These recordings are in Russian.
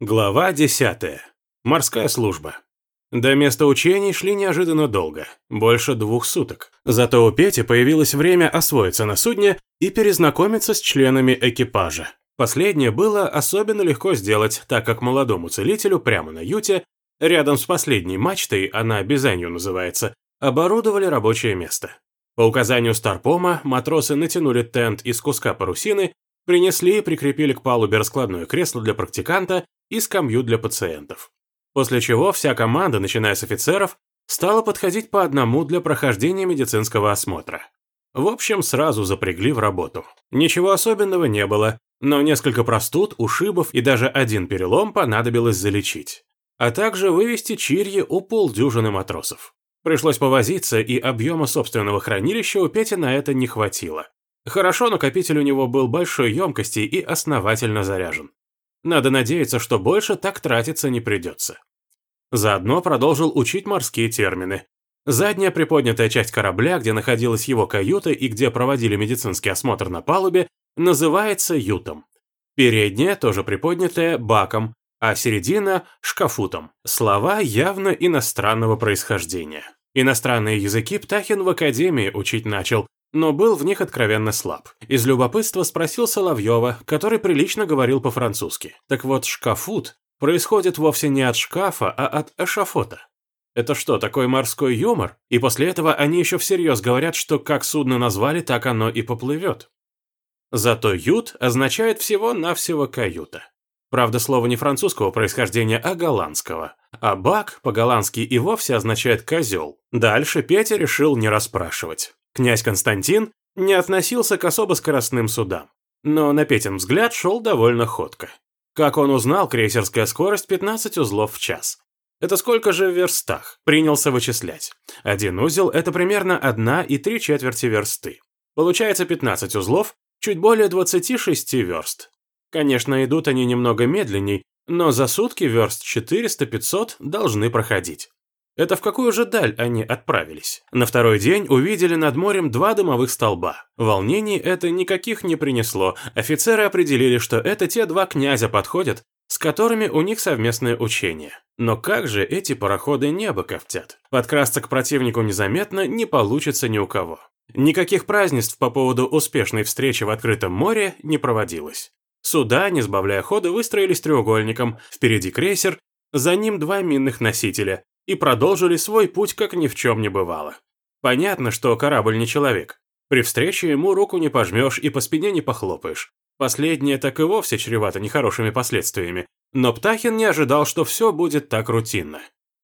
Глава 10. Морская служба. До места учений шли неожиданно долго, больше двух суток. Зато у Пети появилось время освоиться на судне и перезнакомиться с членами экипажа. Последнее было особенно легко сделать, так как молодому целителю прямо на юте, рядом с последней мачтой, она Бизанью называется, оборудовали рабочее место. По указанию Старпома матросы натянули тент из куска парусины, принесли и прикрепили к палубе раскладное кресло для практиканта и скамью для пациентов. После чего вся команда, начиная с офицеров, стала подходить по одному для прохождения медицинского осмотра. В общем, сразу запрягли в работу. Ничего особенного не было, но несколько простуд, ушибов и даже один перелом понадобилось залечить. А также вывести чирьи у полдюжины матросов. Пришлось повозиться, и объема собственного хранилища у Пети на это не хватило. Хорошо, накопитель у него был большой емкости и основательно заряжен. Надо надеяться, что больше так тратиться не придется. Заодно продолжил учить морские термины. Задняя приподнятая часть корабля, где находилась его каюта и где проводили медицинский осмотр на палубе, называется ютом. Передняя, тоже приподнятая, баком, а середина – шкафутом. Слова явно иностранного происхождения. Иностранные языки Птахин в академии учить начал, но был в них откровенно слаб. Из любопытства спросил Соловьева, который прилично говорил по-французски. Так вот, шкафут происходит вовсе не от шкафа, а от эшафота. Это что, такой морской юмор? И после этого они еще всерьез говорят, что как судно назвали, так оно и поплывет. Зато ют означает всего-навсего каюта. Правда, слово не французского происхождения, а голландского. А бак по-голландски и вовсе означает козел. Дальше Петя решил не расспрашивать. Князь Константин не относился к особо скоростным судам, но на Петин взгляд шел довольно ходко. Как он узнал, крейсерская скорость 15 узлов в час. Это сколько же в верстах? Принялся вычислять. Один узел – это примерно 1 и 3 четверти версты. Получается 15 узлов, чуть более 26 верст. Конечно, идут они немного медленней, но за сутки верст 400-500 должны проходить. Это в какую же даль они отправились? На второй день увидели над морем два дымовых столба. Волнений это никаких не принесло. Офицеры определили, что это те два князя подходят, с которыми у них совместное учение. Но как же эти пароходы небо ковтят? Подкрасться к противнику незаметно не получится ни у кого. Никаких празднеств по поводу успешной встречи в открытом море не проводилось. Суда, не сбавляя хода, выстроились треугольником, впереди крейсер, за ним два минных носителя, и продолжили свой путь, как ни в чем не бывало. Понятно, что корабль не человек. При встрече ему руку не пожмешь и по спине не похлопаешь. Последнее так и вовсе чревато нехорошими последствиями. Но Птахин не ожидал, что все будет так рутинно.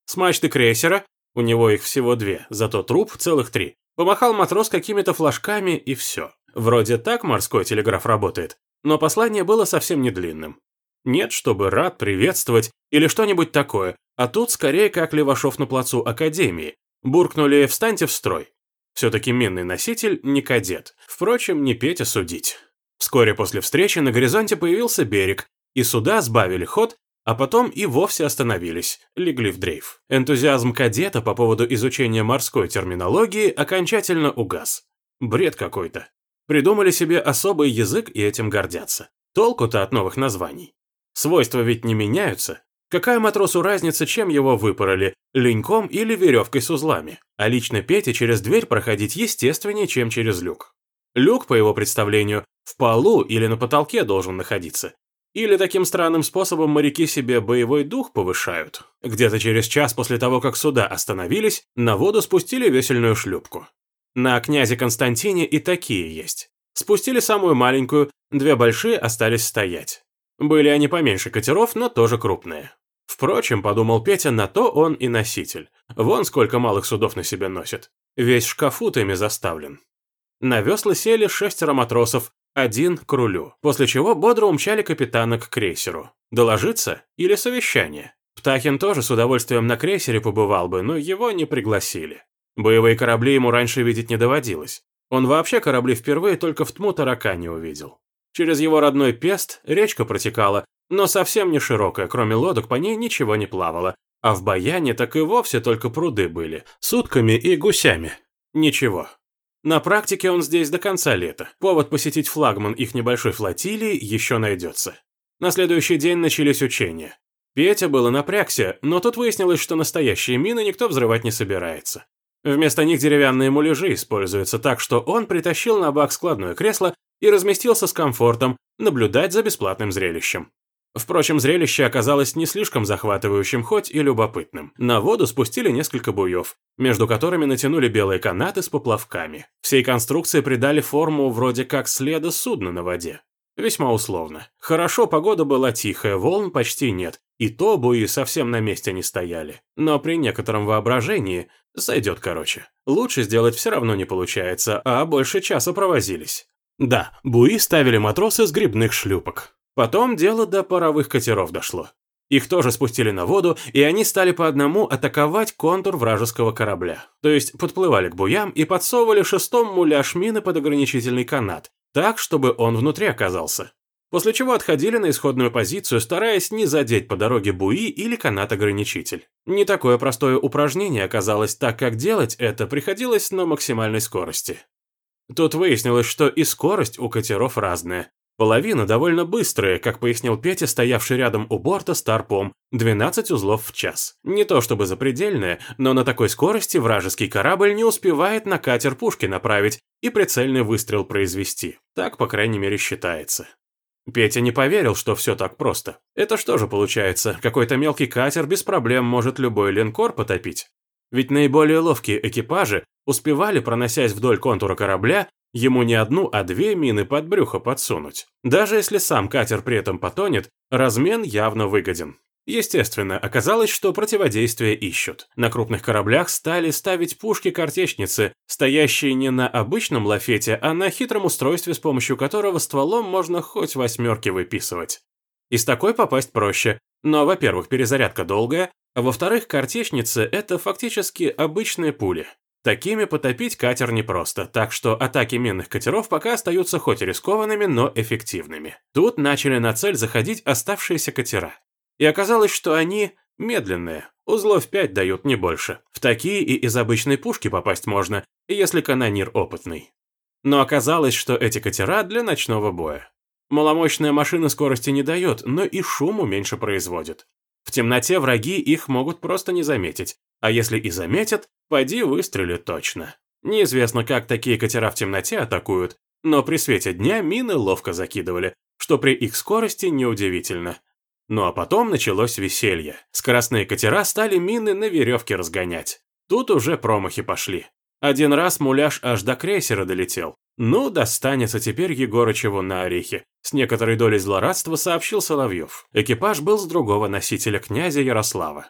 С мачты крейсера, у него их всего две, зато труп целых три, помахал матрос какими-то флажками и все. Вроде так морской телеграф работает, но послание было совсем не длинным. Нет, чтобы рад приветствовать или что-нибудь такое, а тут скорее как Левашов на плацу Академии. Буркнули «встаньте в строй». Все-таки минный носитель не кадет. Впрочем, не Петя судить. Вскоре после встречи на горизонте появился берег, и суда сбавили ход, а потом и вовсе остановились, легли в дрейф. Энтузиазм кадета по поводу изучения морской терминологии окончательно угас. Бред какой-то. Придумали себе особый язык и этим гордятся. Толку-то от новых названий. Свойства ведь не меняются, Какая матросу разница, чем его выпороли, леньком или веревкой с узлами? А лично Пете через дверь проходить естественнее, чем через люк. Люк, по его представлению, в полу или на потолке должен находиться. Или таким странным способом моряки себе боевой дух повышают. Где-то через час после того, как суда остановились, на воду спустили весельную шлюпку. На князе Константине и такие есть. Спустили самую маленькую, две большие остались стоять. Были они поменьше катеров, но тоже крупные. Впрочем, подумал Петя, на то он и носитель. Вон сколько малых судов на себе носит. Весь шкафутами заставлен. На весла сели шестеро матросов, один к рулю, после чего бодро умчали капитана к крейсеру. Доложиться или совещание? Птахин тоже с удовольствием на крейсере побывал бы, но его не пригласили. Боевые корабли ему раньше видеть не доводилось. Он вообще корабли впервые только в тму таракане увидел. Через его родной Пест речка протекала, но совсем не широкая, кроме лодок по ней ничего не плавало, а в Баяне так и вовсе только пруды были, с утками и гусями. Ничего. На практике он здесь до конца лета. Повод посетить флагман их небольшой флотилии еще найдется. На следующий день начались учения. Петя было напрягся, но тут выяснилось, что настоящие мины никто взрывать не собирается. Вместо них деревянные муляжи используются так, что он притащил на бак складное кресло и разместился с комфортом наблюдать за бесплатным зрелищем. Впрочем, зрелище оказалось не слишком захватывающим, хоть и любопытным. На воду спустили несколько буев, между которыми натянули белые канаты с поплавками. Всей конструкции придали форму вроде как следа судна на воде. Весьма условно. Хорошо, погода была тихая, волн почти нет, и то буи совсем на месте не стояли. Но при некотором воображении сойдет короче. Лучше сделать все равно не получается, а больше часа провозились. Да, буи ставили матросы с грибных шлюпок. Потом дело до паровых катеров дошло. Их тоже спустили на воду, и они стали по одному атаковать контур вражеского корабля. То есть подплывали к буям и подсовывали шестом муляж мины под ограничительный канат, так, чтобы он внутри оказался. После чего отходили на исходную позицию, стараясь не задеть по дороге буи или канат-ограничитель. Не такое простое упражнение оказалось, так как делать это приходилось на максимальной скорости. Тут выяснилось, что и скорость у катеров разная. Половина довольно быстрая, как пояснил Петя, стоявший рядом у борта с торпом, 12 узлов в час. Не то чтобы запредельная, но на такой скорости вражеский корабль не успевает на катер пушки направить и прицельный выстрел произвести. Так, по крайней мере, считается. Петя не поверил, что все так просто. Это что же получается, какой-то мелкий катер без проблем может любой линкор потопить? Ведь наиболее ловкие экипажи успевали, проносясь вдоль контура корабля, ему не одну, а две мины под брюхо подсунуть. Даже если сам катер при этом потонет, размен явно выгоден. Естественно, оказалось, что противодействие ищут. На крупных кораблях стали ставить пушки-картечницы, стоящие не на обычном лафете, а на хитром устройстве, с помощью которого стволом можно хоть восьмерки выписывать. Из такой попасть проще, но, во-первых, перезарядка долгая, а во-вторых, картечницы – это фактически обычные пули. Такими потопить катер непросто, так что атаки минных катеров пока остаются хоть и рискованными, но эффективными. Тут начали на цель заходить оставшиеся катера. И оказалось, что они медленные, узлов 5 дают не больше. В такие и из обычной пушки попасть можно, если канонир опытный. Но оказалось, что эти катера для ночного боя. Маломощная машина скорости не дает, но и шуму меньше производит. В темноте враги их могут просто не заметить, а если и заметят, пойди выстрелят точно. Неизвестно, как такие катера в темноте атакуют, но при свете дня мины ловко закидывали, что при их скорости неудивительно. Ну а потом началось веселье. Скоростные катера стали мины на веревке разгонять. Тут уже промахи пошли. Один раз муляж аж до крейсера долетел. Ну, достанется теперь Егорычеву на орехи. С некоторой долей злорадства сообщил Соловьев. Экипаж был с другого носителя князя Ярослава.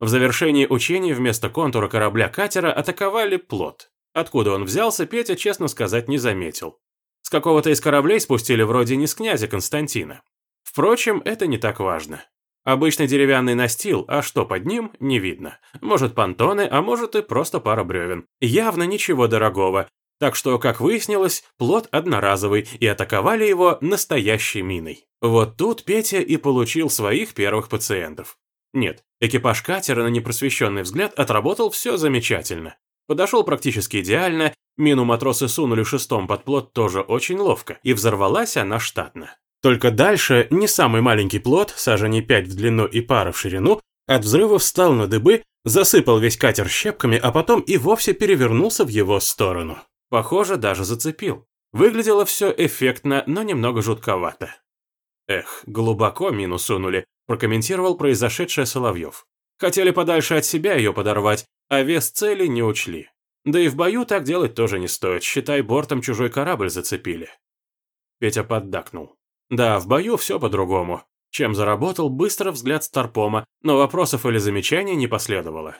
В завершении учений вместо контура корабля-катера атаковали плот. Откуда он взялся, Петя, честно сказать, не заметил. С какого-то из кораблей спустили вроде не с князя Константина. Впрочем, это не так важно. Обычный деревянный настил, а что под ним, не видно. Может понтоны, а может и просто пара бревен. Явно ничего дорогого. Так что, как выяснилось, плод одноразовый, и атаковали его настоящей миной. Вот тут Петя и получил своих первых пациентов. Нет, экипаж катера на непросвещенный взгляд отработал все замечательно. Подошел практически идеально, мину матросы сунули шестом под плот тоже очень ловко, и взорвалась она штатно. Только дальше не самый маленький плот, саженей 5 в длину и пара в ширину, от взрыва встал на дыбы, засыпал весь катер щепками, а потом и вовсе перевернулся в его сторону. Похоже, даже зацепил. Выглядело все эффектно, но немного жутковато. Эх, глубоко мину сунули, прокомментировал произошедшее Соловьев. Хотели подальше от себя ее подорвать, а вес цели не учли. Да и в бою так делать тоже не стоит, считай, бортом чужой корабль зацепили. Петя поддакнул. Да, в бою все по-другому. Чем заработал быстро взгляд Старпома, но вопросов или замечаний не последовало.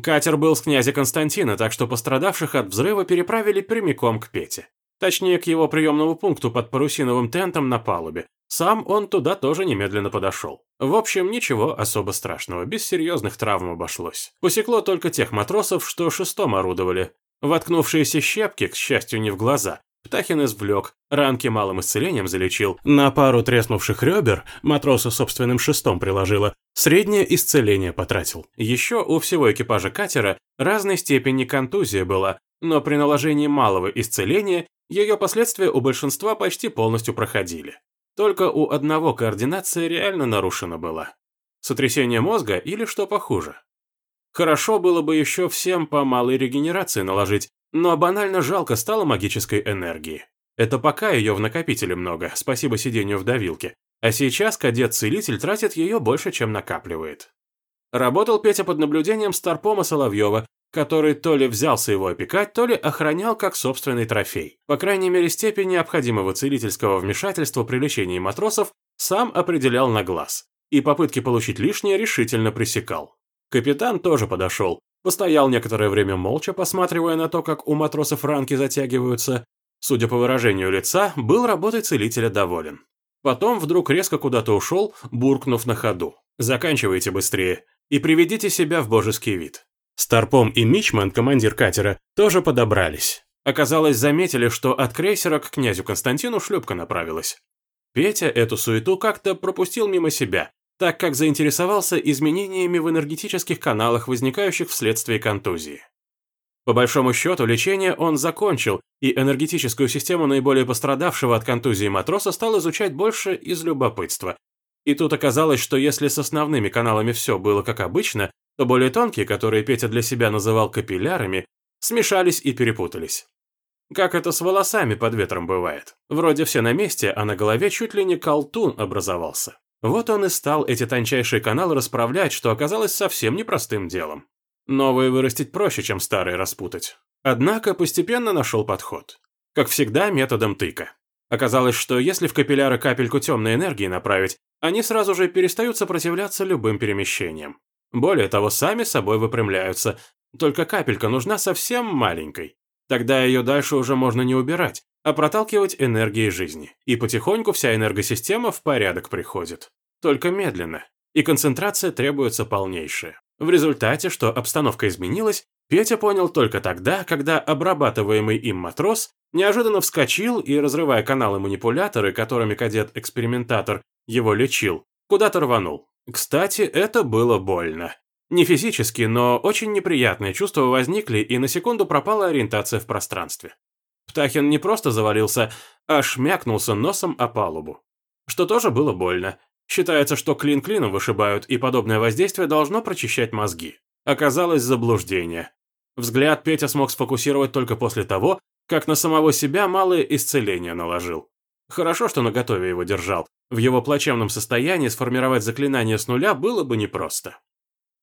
Катер был с князя Константина, так что пострадавших от взрыва переправили прямиком к Пете. Точнее, к его приемному пункту под парусиновым тентом на палубе. Сам он туда тоже немедленно подошел. В общем, ничего особо страшного, без серьезных травм обошлось. Посекло только тех матросов, что шестом орудовали. Воткнувшиеся щепки, к счастью, не в глаза, Птахин извлек, ранки малым исцелением залечил, на пару треснувших ребер матроса собственным шестом приложила, среднее исцеление потратил. Еще у всего экипажа катера разной степени контузия была, но при наложении малого исцеления ее последствия у большинства почти полностью проходили. Только у одного координация реально нарушена была. Сотрясение мозга или что похуже? Хорошо было бы еще всем по малой регенерации наложить, но банально жалко стало магической энергии. Это пока ее в накопителе много, спасибо сидению в давилке. А сейчас кадет-целитель тратит ее больше, чем накапливает. Работал Петя под наблюдением Старпома Соловьева, который то ли взялся его опекать, то ли охранял как собственный трофей. По крайней мере, степень необходимого целительского вмешательства при лечении матросов сам определял на глаз. И попытки получить лишнее решительно пресекал. Капитан тоже подошел, постоял некоторое время молча, посматривая на то, как у матросов ранки затягиваются. Судя по выражению лица, был работой целителя доволен. Потом вдруг резко куда-то ушел, буркнув на ходу. «Заканчивайте быстрее и приведите себя в божеский вид». Старпом и Мичман, командир катера, тоже подобрались. Оказалось, заметили, что от крейсера к князю Константину шлюпка направилась. Петя эту суету как-то пропустил мимо себя, так как заинтересовался изменениями в энергетических каналах, возникающих вследствие контузии. По большому счету, лечение он закончил, и энергетическую систему наиболее пострадавшего от контузии матроса стал изучать больше из любопытства. И тут оказалось, что если с основными каналами все было как обычно, то более тонкие, которые Петя для себя называл капиллярами, смешались и перепутались. Как это с волосами под ветром бывает. Вроде все на месте, а на голове чуть ли не колтун образовался. Вот он и стал эти тончайшие каналы расправлять, что оказалось совсем непростым делом. Новые вырастить проще, чем старые распутать. Однако постепенно нашел подход. Как всегда, методом тыка. Оказалось, что если в капилляры капельку темной энергии направить, они сразу же перестают сопротивляться любым перемещениям. Более того, сами собой выпрямляются, только капелька нужна совсем маленькой. Тогда ее дальше уже можно не убирать, а проталкивать энергией жизни. И потихоньку вся энергосистема в порядок приходит. Только медленно. И концентрация требуется полнейшая. В результате, что обстановка изменилась, Петя понял только тогда, когда обрабатываемый им матрос неожиданно вскочил и, разрывая каналы-манипуляторы, которыми кадет-экспериментатор его лечил, куда-то рванул. Кстати, это было больно. Не физически, но очень неприятные чувства возникли, и на секунду пропала ориентация в пространстве. Птахин не просто завалился, а шмякнулся носом о палубу. Что тоже было больно. Считается, что клин клином вышибают, и подобное воздействие должно прочищать мозги. Оказалось заблуждение. Взгляд Петя смог сфокусировать только после того, как на самого себя малое исцеление наложил. Хорошо, что наготове его держал. В его плачевном состоянии сформировать заклинание с нуля было бы непросто.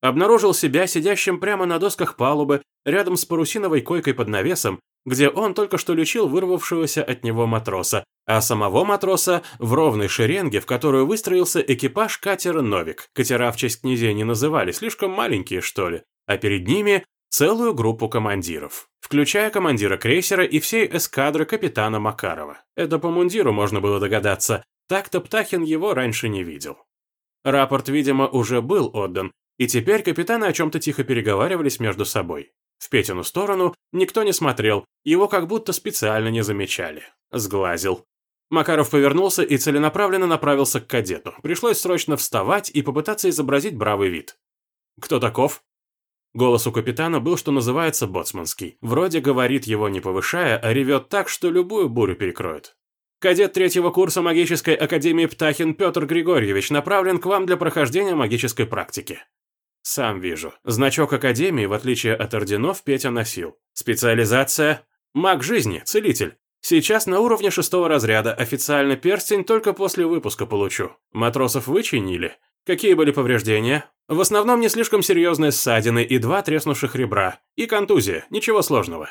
Обнаружил себя сидящим прямо на досках палубы, рядом с парусиновой койкой под навесом, где он только что лечил вырвавшегося от него матроса, а самого матроса в ровной шеренге, в которую выстроился экипаж катера «Новик». Катера в честь князей не называли, слишком маленькие, что ли, а перед ними целую группу командиров, включая командира крейсера и всей эскадры капитана Макарова. Это по мундиру можно было догадаться, так-то Птахин его раньше не видел. Рапорт, видимо, уже был отдан, и теперь капитаны о чем-то тихо переговаривались между собой. В Петину сторону никто не смотрел, его как будто специально не замечали. Сглазил. Макаров повернулся и целенаправленно направился к кадету. Пришлось срочно вставать и попытаться изобразить бравый вид. «Кто таков?» Голос у капитана был, что называется, боцманский. Вроде говорит его не повышая, а ревет так, что любую бурю перекроет. Кадет третьего курса магической академии Птахин Петр Григорьевич направлен к вам для прохождения магической практики. Сам вижу. Значок Академии, в отличие от орденов, Петя носил. Специализация – маг жизни, целитель. Сейчас на уровне шестого разряда, официально перстень только после выпуска получу. Матросов вычинили. Какие были повреждения? В основном не слишком серьезные ссадины и два треснувших ребра. И контузия, ничего сложного.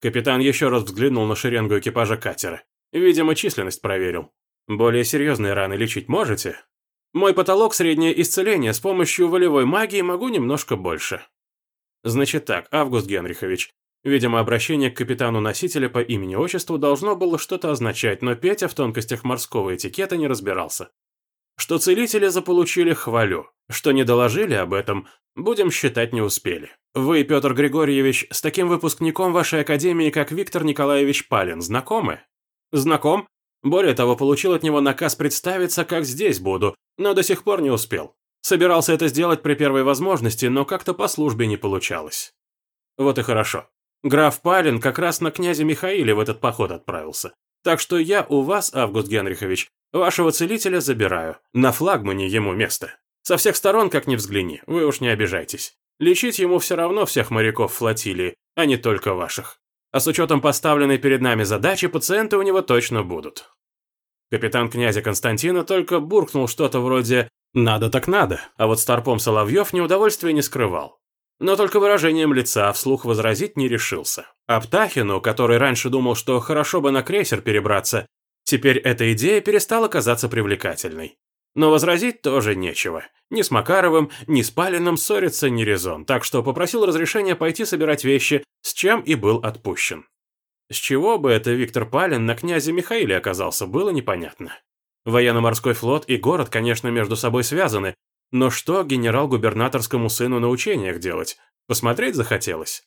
Капитан еще раз взглянул на шеренгу экипажа катера. Видимо, численность проверил. Более серьезные раны лечить можете? Мой потолок – среднее исцеление, с помощью волевой магии могу немножко больше. Значит так, Август Генрихович. Видимо, обращение к капитану носителя по имени-отчеству должно было что-то означать, но Петя в тонкостях морского этикета не разбирался. Что целители заполучили – хвалю. Что не доложили об этом, будем считать не успели. Вы, Петр Григорьевич, с таким выпускником вашей академии, как Виктор Николаевич Палин, знакомы? Знаком? Более того, получил от него наказ представиться, как здесь буду, но до сих пор не успел. Собирался это сделать при первой возможности, но как-то по службе не получалось. Вот и хорошо. Граф Палин как раз на князя Михаиле в этот поход отправился. Так что я у вас, Август Генрихович, вашего целителя забираю. На флагмане ему место. Со всех сторон, как ни взгляни, вы уж не обижайтесь. Лечить ему все равно всех моряков флотилии, а не только ваших. А с учетом поставленной перед нами задачи, пациенты у него точно будут. Капитан князя Константина только буркнул что-то вроде «надо так надо», а вот Старпом Соловьев неудовольствия не скрывал. Но только выражением лица вслух возразить не решился. А Птахину, который раньше думал, что хорошо бы на крейсер перебраться, теперь эта идея перестала казаться привлекательной. Но возразить тоже нечего. Ни с Макаровым, ни с Палиным ссориться не резон, так что попросил разрешения пойти собирать вещи, с чем и был отпущен. С чего бы это Виктор Палин на князе Михаиле оказался, было непонятно. Военно-морской флот и город, конечно, между собой связаны, но что генерал-губернаторскому сыну на учениях делать? Посмотреть захотелось.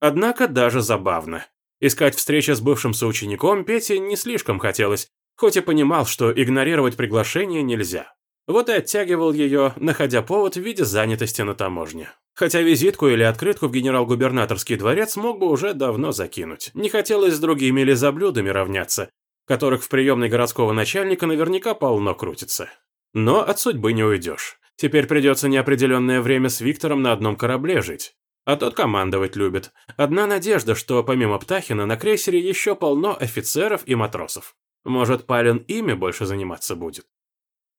Однако даже забавно. Искать встречи с бывшим соучеником Пете не слишком хотелось, хоть и понимал, что игнорировать приглашение нельзя. Вот и оттягивал ее, находя повод в виде занятости на таможне. Хотя визитку или открытку в генерал-губернаторский дворец мог бы уже давно закинуть. Не хотелось с другими лизоблюдами равняться, которых в приемной городского начальника наверняка полно крутится. Но от судьбы не уйдешь. Теперь придется неопределенное время с Виктором на одном корабле жить. А тот командовать любит. Одна надежда, что помимо Птахина на крейсере еще полно офицеров и матросов. Может, Палин ими больше заниматься будет.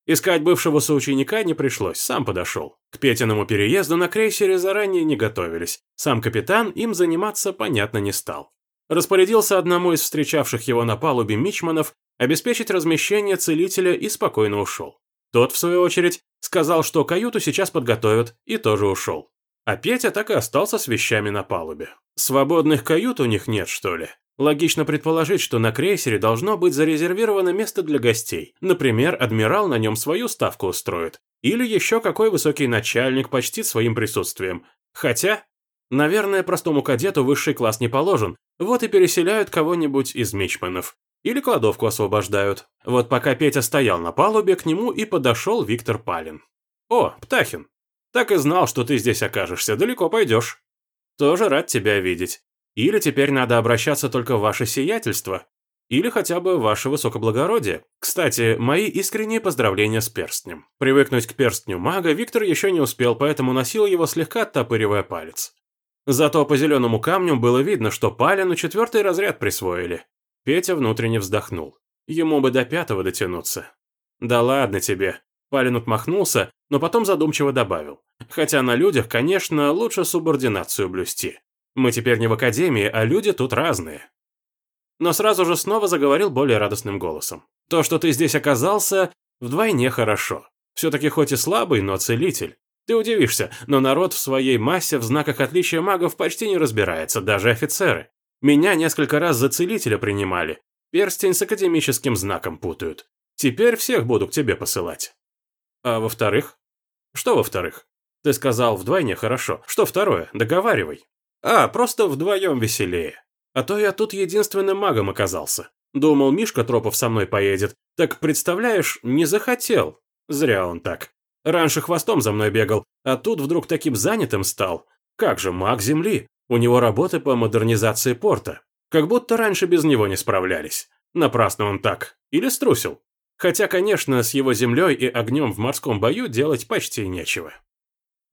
Искать бывшего соученика не пришлось, сам подошел. К Петиному переезду на крейсере заранее не готовились. Сам капитан им заниматься, понятно, не стал. Распорядился одному из встречавших его на палубе мичманов обеспечить размещение целителя и спокойно ушел. Тот, в свою очередь, сказал, что каюту сейчас подготовят, и тоже ушел. А Петя так и остался с вещами на палубе. Свободных кают у них нет, что ли? Логично предположить, что на крейсере должно быть зарезервировано место для гостей. Например, адмирал на нем свою ставку устроит. Или еще какой высокий начальник почтит своим присутствием. Хотя, наверное, простому кадету высший класс не положен. Вот и переселяют кого-нибудь из мичманов. Или кладовку освобождают. Вот пока Петя стоял на палубе, к нему и подошел Виктор Палин. «О, Птахин, так и знал, что ты здесь окажешься, далеко пойдешь. Тоже рад тебя видеть. Или теперь надо обращаться только в ваше сиятельство, или хотя бы ваше высокоблагородие. Кстати, мои искренние поздравления с перстнем. Привыкнуть к перстню мага Виктор еще не успел, поэтому носил его слегка оттопыривая палец. Зато по зеленому камню было видно, что Палину четвертый разряд присвоили. Петя внутренне вздохнул. Ему бы до пятого дотянуться. «Да ладно тебе». Палин отмахнулся, но потом задумчиво добавил. «Хотя на людях, конечно, лучше субординацию блюсти. Мы теперь не в академии, а люди тут разные. Но сразу же снова заговорил более радостным голосом. То, что ты здесь оказался, вдвойне хорошо. Все-таки хоть и слабый, но целитель. Ты удивишься, но народ в своей массе в знаках отличия магов почти не разбирается, даже офицеры. Меня несколько раз за целителя принимали. Перстень с академическим знаком путают. Теперь всех буду к тебе посылать. А во-вторых? Что во-вторых? Ты сказал вдвойне хорошо. Что второе? Договаривай. А, просто вдвоем веселее. А то я тут единственным магом оказался. Думал, Мишка Тропов со мной поедет. Так, представляешь, не захотел. Зря он так. Раньше хвостом за мной бегал, а тут вдруг таким занятым стал. Как же, маг Земли. У него работы по модернизации порта. Как будто раньше без него не справлялись. Напрасно он так. Или струсил. Хотя, конечно, с его землей и огнем в морском бою делать почти нечего.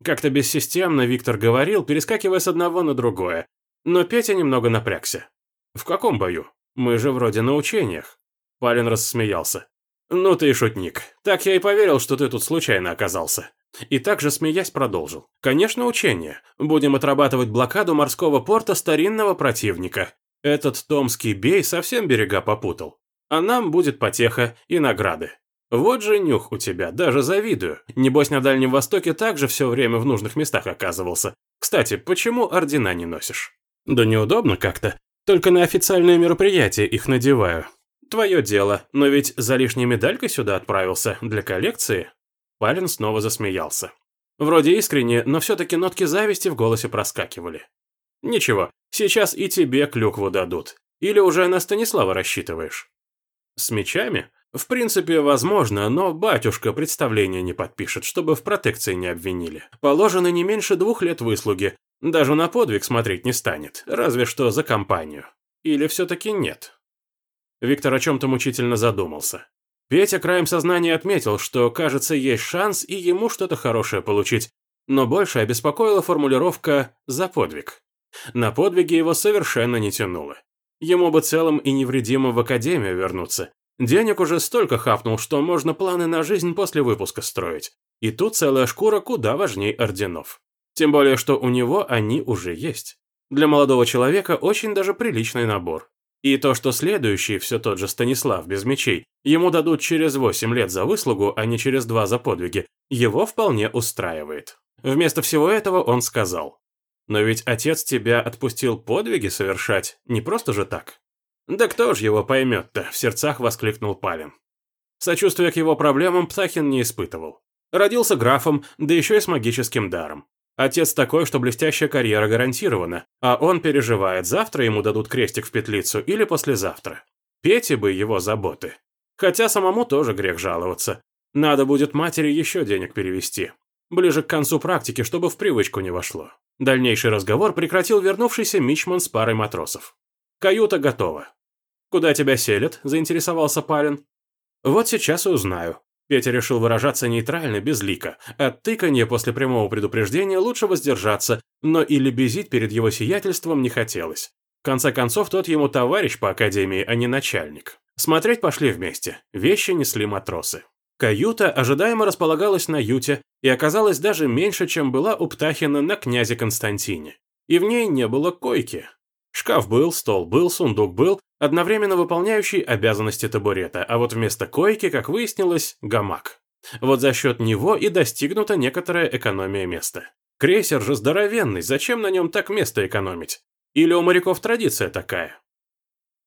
Как-то бессистемно Виктор говорил, перескакивая с одного на другое. Но Петя немного напрягся. «В каком бою? Мы же вроде на учениях». Палин рассмеялся. «Ну ты и шутник. Так я и поверил, что ты тут случайно оказался». И также, смеясь, продолжил. «Конечно, учение. Будем отрабатывать блокаду морского порта старинного противника. Этот томский бей совсем берега попутал. А нам будет потеха и награды. Вот же нюх у тебя, даже завидую. Небось, на Дальнем Востоке также все время в нужных местах оказывался. Кстати, почему ордена не носишь? Да неудобно как-то. Только на официальные мероприятия их надеваю. Твое дело, но ведь за лишней медалькой сюда отправился, для коллекции. Палин снова засмеялся. Вроде искренне, но все-таки нотки зависти в голосе проскакивали. Ничего, сейчас и тебе клюкву дадут. Или уже на Станислава рассчитываешь? С мечами? В принципе, возможно, но батюшка представление не подпишет, чтобы в протекции не обвинили. Положено не меньше двух лет выслуги. Даже на подвиг смотреть не станет, разве что за компанию. Или все-таки нет? Виктор о чем-то мучительно задумался. Петя краем сознания отметил, что, кажется, есть шанс и ему что-то хорошее получить, но больше обеспокоила формулировка «за подвиг». На подвиги его совершенно не тянуло. Ему бы целым и невредимым в академию вернуться. Денег уже столько хапнул, что можно планы на жизнь после выпуска строить. И тут целая шкура куда важней орденов. Тем более, что у него они уже есть. Для молодого человека очень даже приличный набор. И то, что следующий, все тот же Станислав без мечей, ему дадут через 8 лет за выслугу, а не через 2 за подвиги, его вполне устраивает. Вместо всего этого он сказал. «Но ведь отец тебя отпустил подвиги совершать, не просто же так». «Да кто ж его поймет-то?» – в сердцах воскликнул Палин. Сочувствия к его проблемам Птахин не испытывал. Родился графом, да еще и с магическим даром. Отец такой, что блестящая карьера гарантирована, а он переживает, завтра ему дадут крестик в петлицу или послезавтра. Пете бы его заботы. Хотя самому тоже грех жаловаться. Надо будет матери еще денег перевести. Ближе к концу практики, чтобы в привычку не вошло. Дальнейший разговор прекратил вернувшийся мичман с парой матросов. «Каюта готова». «Куда тебя селят?» – заинтересовался Палин. «Вот сейчас узнаю. Петя решил выражаться нейтрально, безлико. От тыканья после прямого предупреждения лучше воздержаться, но и лебезить перед его сиятельством не хотелось. В конце концов, тот ему товарищ по академии, а не начальник. Смотреть пошли вместе. Вещи несли матросы. Каюта ожидаемо располагалась на юте и оказалась даже меньше, чем была у Птахина на князе Константине. И в ней не было койки. Шкаф был, стол был, сундук был, одновременно выполняющий обязанности табурета, а вот вместо койки, как выяснилось, гамак. Вот за счет него и достигнута некоторая экономия места. Крейсер же здоровенный, зачем на нем так место экономить? Или у моряков традиция такая?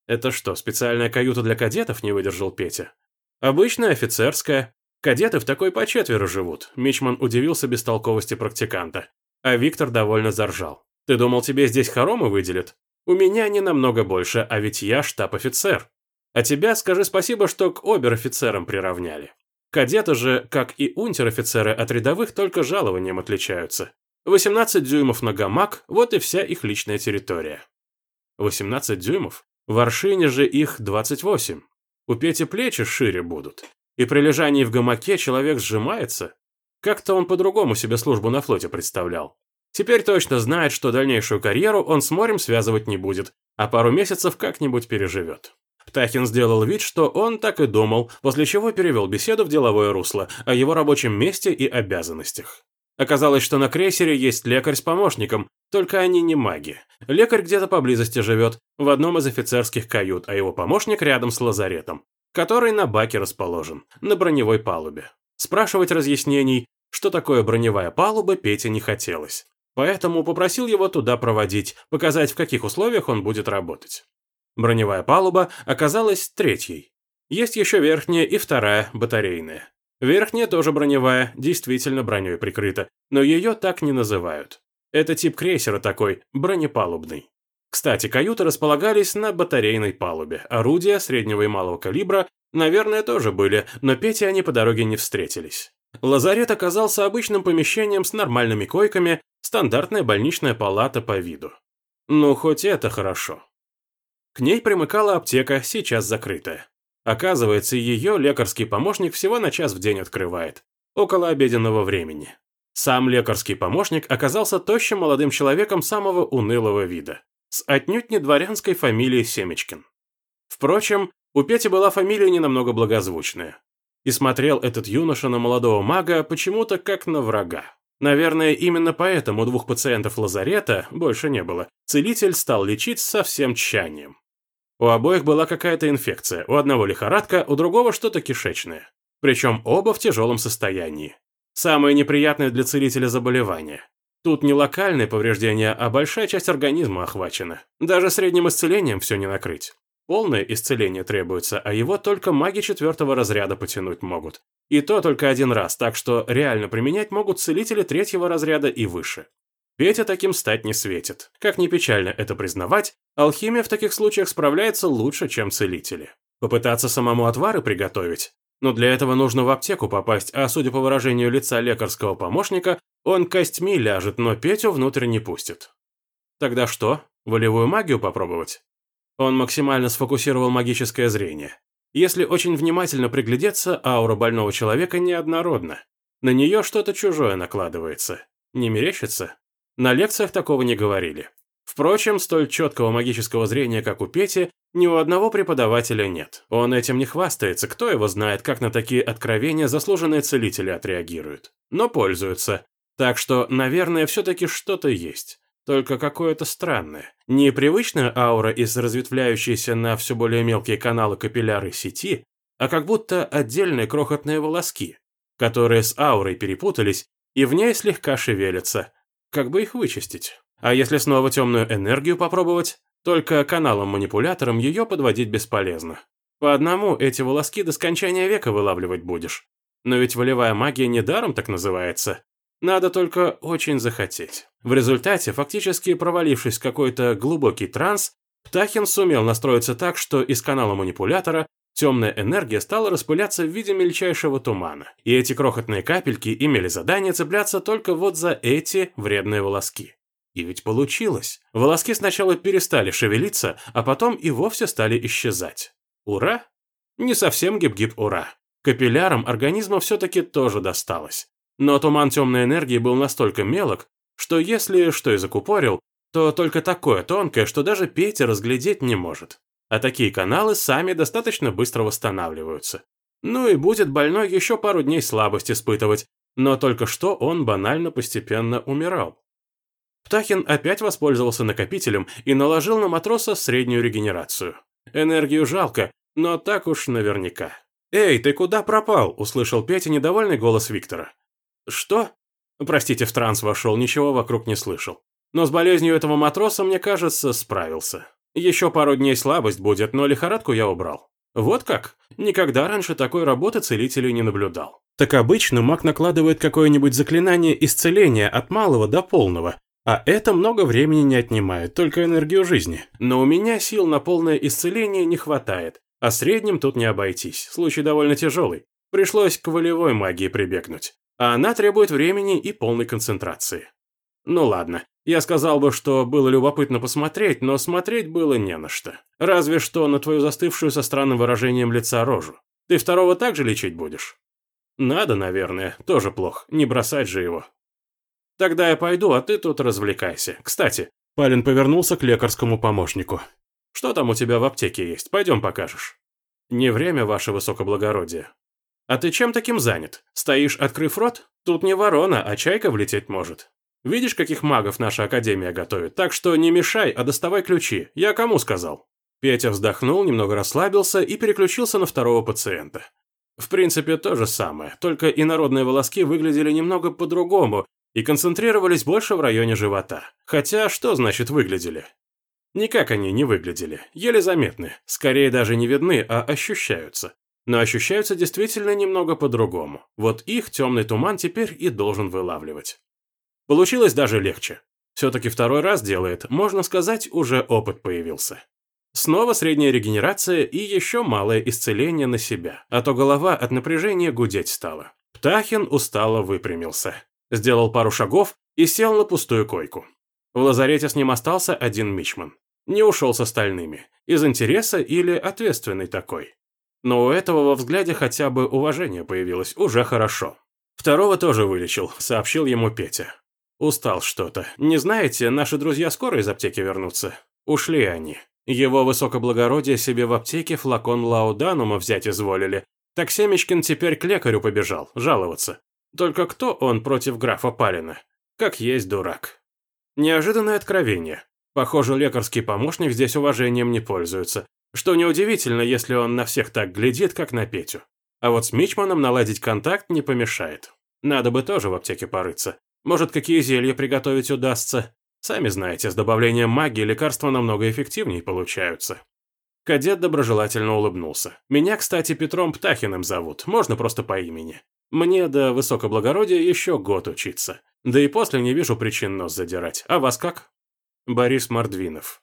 Это что, специальная каюта для кадетов, не выдержал Петя? Обычная офицерская. Кадеты в такой по четверо живут. Мичман удивился бестолковости практиканта. А Виктор довольно заржал. Ты думал, тебе здесь хоромы выделят? У меня не намного больше, а ведь я штаб-офицер. А тебя скажи спасибо, что к обер-офицерам приравняли. Кадеты же, как и унтер-офицеры, от рядовых только жалованием отличаются. 18 дюймов на гамак – вот и вся их личная территория. 18 дюймов? В Аршине же их 28. У Пети плечи шире будут. И при лежании в гамаке человек сжимается. Как-то он по-другому себе службу на флоте представлял. Теперь точно знает, что дальнейшую карьеру он с морем связывать не будет, а пару месяцев как-нибудь переживет. Птахин сделал вид, что он так и думал, после чего перевел беседу в деловое русло о его рабочем месте и обязанностях. Оказалось, что на крейсере есть лекарь с помощником, только они не маги. Лекарь где-то поблизости живет, в одном из офицерских кают, а его помощник рядом с лазаретом, который на баке расположен, на броневой палубе. Спрашивать разъяснений, что такое броневая палуба, Пете не хотелось. Поэтому попросил его туда проводить, показать, в каких условиях он будет работать. Броневая палуба оказалась третьей. Есть еще верхняя и вторая, батарейная. Верхняя тоже броневая, действительно броней прикрыта, но ее так не называют. Это тип крейсера такой, бронепалубный. Кстати, каюты располагались на батарейной палубе. Орудия среднего и малого калибра, наверное, тоже были, но Пете они по дороге не встретились. Лазарет оказался обычным помещением с нормальными койками Стандартная больничная палата по виду. Ну, хоть это хорошо. К ней примыкала аптека, сейчас закрытая. Оказывается, ее лекарский помощник всего на час в день открывает. Около обеденного времени. Сам лекарский помощник оказался тощим молодым человеком самого унылого вида. С отнюдь не дворянской фамилией Семечкин. Впрочем, у Пети была фамилия не намного благозвучная. И смотрел этот юноша на молодого мага почему-то как на врага. Наверное, именно поэтому двух пациентов лазарета больше не было. Целитель стал лечить со всем тщанием. У обоих была какая-то инфекция, у одного лихорадка, у другого что-то кишечное. Причем оба в тяжелом состоянии. Самое неприятное для целителя заболевание. Тут не локальные повреждения, а большая часть организма охвачена. Даже средним исцелением все не накрыть. Полное исцеление требуется, а его только маги четвертого разряда потянуть могут. И то только один раз, так что реально применять могут целители третьего разряда и выше. Петя таким стать не светит. Как ни печально это признавать, алхимия в таких случаях справляется лучше, чем целители. Попытаться самому отвары приготовить? Но для этого нужно в аптеку попасть, а судя по выражению лица лекарского помощника, он костьми ляжет, но Петю внутрь не пустит. Тогда что, волевую магию попробовать? Он максимально сфокусировал магическое зрение. Если очень внимательно приглядеться, аура больного человека неоднородна. На нее что-то чужое накладывается. Не мерещится? На лекциях такого не говорили. Впрочем, столь четкого магического зрения, как у Пети, ни у одного преподавателя нет. Он этим не хвастается, кто его знает, как на такие откровения заслуженные целители отреагируют. Но пользуются. Так что, наверное, все-таки что-то есть. Только какое-то странное. Не привычная аура из разветвляющейся на все более мелкие каналы капилляры сети, а как будто отдельные крохотные волоски, которые с аурой перепутались и в ней слегка шевелятся. Как бы их вычистить? А если снова темную энергию попробовать? Только каналом-манипулятором ее подводить бесполезно. По одному эти волоски до скончания века вылавливать будешь. Но ведь волевая магия недаром так называется. Надо только очень захотеть. В результате, фактически провалившись в какой-то глубокий транс, Птахин сумел настроиться так, что из канала манипулятора темная энергия стала распыляться в виде мельчайшего тумана. И эти крохотные капельки имели задание цепляться только вот за эти вредные волоски. И ведь получилось. Волоски сначала перестали шевелиться, а потом и вовсе стали исчезать. Ура? Не совсем гиб-гиб ура. Капиллярам организма все-таки тоже досталось. Но туман темной энергии был настолько мелок, что если что и закупорил, то только такое тонкое, что даже Петя разглядеть не может. А такие каналы сами достаточно быстро восстанавливаются. Ну и будет больной еще пару дней слабость испытывать, но только что он банально постепенно умирал. Птахин опять воспользовался накопителем и наложил на матроса среднюю регенерацию. Энергию жалко, но так уж наверняка. «Эй, ты куда пропал?» – услышал Петя недовольный голос Виктора. «Что?» Простите, в транс вошел, ничего вокруг не слышал. Но с болезнью этого матроса, мне кажется, справился. Еще пару дней слабость будет, но лихорадку я убрал. Вот как? Никогда раньше такой работы целителей не наблюдал. Так обычно маг накладывает какое-нибудь заклинание исцеления от малого до полного, а это много времени не отнимает, только энергию жизни. Но у меня сил на полное исцеление не хватает, а средним тут не обойтись, случай довольно тяжелый. Пришлось к волевой магии прибегнуть, а она требует времени и полной концентрации. Ну ладно, я сказал бы, что было любопытно посмотреть, но смотреть было не на что. Разве что на твою застывшую со странным выражением лица рожу. Ты второго также лечить будешь? Надо, наверное, тоже плохо, не бросать же его. Тогда я пойду, а ты тут развлекайся. Кстати, Палин повернулся к лекарскому помощнику. Что там у тебя в аптеке есть? Пойдем покажешь. Не время, ваше высокоблагородие. А ты чем таким занят? Стоишь, открыв рот? Тут не ворона, а чайка влететь может. Видишь, каких магов наша академия готовит? Так что не мешай, а доставай ключи. Я кому сказал?» Петя вздохнул, немного расслабился и переключился на второго пациента. В принципе, то же самое, только инородные волоски выглядели немного по-другому, и концентрировались больше в районе живота. Хотя, что значит выглядели? Никак они не выглядели, еле заметны, скорее даже не видны, а ощущаются. Но ощущаются действительно немного по-другому. Вот их темный туман теперь и должен вылавливать. Получилось даже легче. Все-таки второй раз делает, можно сказать, уже опыт появился. Снова средняя регенерация и еще малое исцеление на себя, а то голова от напряжения гудеть стала. Птахин устало выпрямился сделал пару шагов и сел на пустую койку. В лазарете с ним остался один мичман. Не ушел с остальными. Из интереса или ответственный такой. Но у этого во взгляде хотя бы уважение появилось, уже хорошо. Второго тоже вылечил, сообщил ему Петя. Устал что-то. Не знаете, наши друзья скоро из аптеки вернутся? Ушли они. Его высокоблагородие себе в аптеке флакон лауданума взять изволили. Так Семечкин теперь к лекарю побежал, жаловаться. Только кто он против графа Палина? Как есть дурак. Неожиданное откровение. Похоже, лекарский помощник здесь уважением не пользуется. Что неудивительно, если он на всех так глядит, как на Петю. А вот с Мичманом наладить контакт не помешает. Надо бы тоже в аптеке порыться. Может, какие зелья приготовить удастся. Сами знаете, с добавлением магии лекарства намного эффективнее получаются. Кадет доброжелательно улыбнулся. Меня, кстати, Петром Птахиным зовут, можно просто по имени. Мне до высокоблагородия еще год учиться. Да и после не вижу причин нос задирать. А вас как? Борис Мордвинов.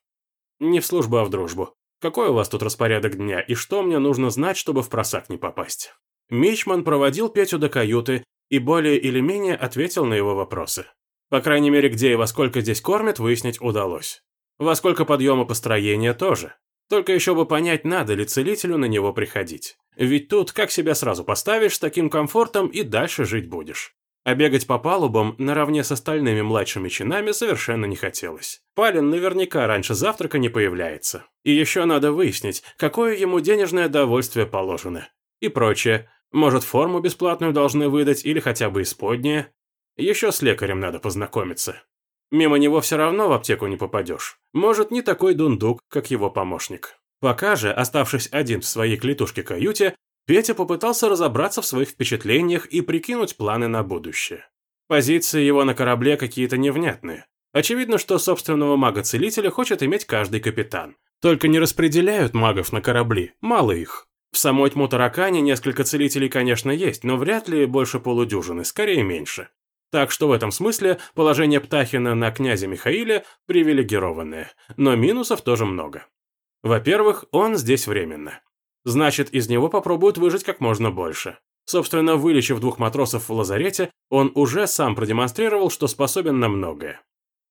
Не в службу, а в дружбу. Какой у вас тут распорядок дня, и что мне нужно знать, чтобы в просак не попасть? Мичман проводил Петю до каюты и более или менее ответил на его вопросы. По крайней мере, где и во сколько здесь кормят, выяснить удалось. Во сколько подъема построения тоже. Только еще бы понять, надо ли целителю на него приходить. Ведь тут как себя сразу поставишь с таким комфортом и дальше жить будешь. А бегать по палубам наравне с остальными младшими чинами совершенно не хотелось. Палин наверняка раньше завтрака не появляется. И еще надо выяснить, какое ему денежное довольствие положено. И прочее. Может, форму бесплатную должны выдать или хотя бы исподнее. Еще с лекарем надо познакомиться. Мимо него все равно в аптеку не попадешь. Может, не такой дундук, как его помощник. Пока же, оставшись один в своей клетушке-каюте, Петя попытался разобраться в своих впечатлениях и прикинуть планы на будущее. Позиции его на корабле какие-то невнятные. Очевидно, что собственного мага-целителя хочет иметь каждый капитан. Только не распределяют магов на корабли, мало их. В самой тьму таракане несколько целителей, конечно, есть, но вряд ли больше полудюжины, скорее меньше. Так что в этом смысле положение Птахина на князе Михаиле привилегированное, но минусов тоже много. Во-первых, он здесь временно. Значит, из него попробуют выжить как можно больше. Собственно, вылечив двух матросов в лазарете, он уже сам продемонстрировал, что способен на многое.